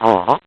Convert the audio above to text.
Ah!